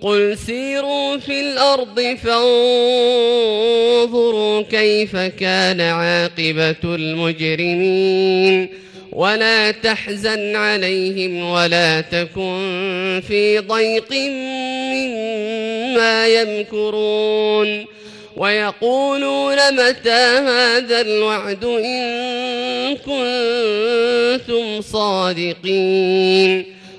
قل سيروا في الأرض فانظروا كيف كان عاقبة المجرمين ولا تحزن عليهم ولا تكن في ضيق مما يمكرون ويقولون متى هذا الوعد إن كنتم صادقين